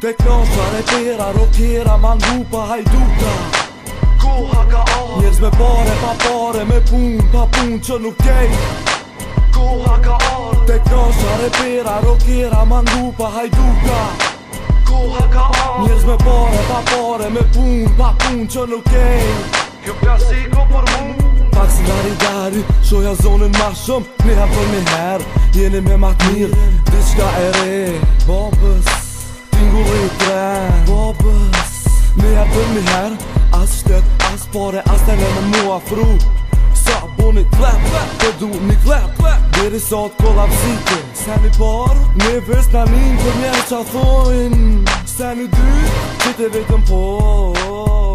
Te kashar e pera, rokjera, mangupa, hajduka Ku ha ka orë? Njerëz me pare, pa pare, me pun, pa pun, që nuk e Ku ka orë? Te kashar e pera, rokjera, mangupa, hajduka Ku ha ka orë? Njerëz me pare, pa pare, me pun, pa pun, që nuk e Kjo klasiko për mund Pax nari nari, shoja zonën ma shumë Në jam përmi herë, jeni me matë mirë Dyska e re, ba? Për një herë As shtet, as pare, as të në në mua fru Sa bu një klep, të po du një klep Diri sot kolla vësike Se një parë, një vës në një për një që a thojnë Se një dy, që të vetëm po